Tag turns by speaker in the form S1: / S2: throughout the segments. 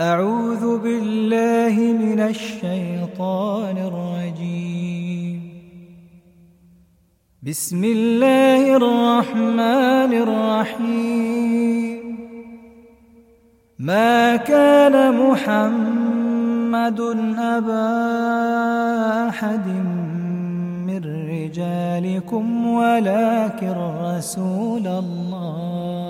S1: أعوذ بالله من الشيطان الرجيم. بسم الله الرحمن الرحيم. ما كان محمد أبا أحد من رجالكم ولكن رسول الله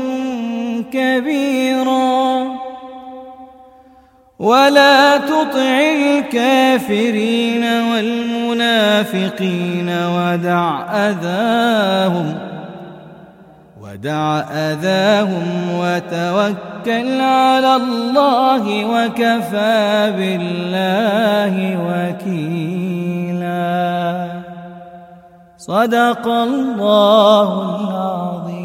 S1: كبيرا. ولا تطع الكافرين والمنافقين ودع أذاهم ودع أذاهم وتوكل على الله وكفى بالله وكيلا. صدق الله العظيم.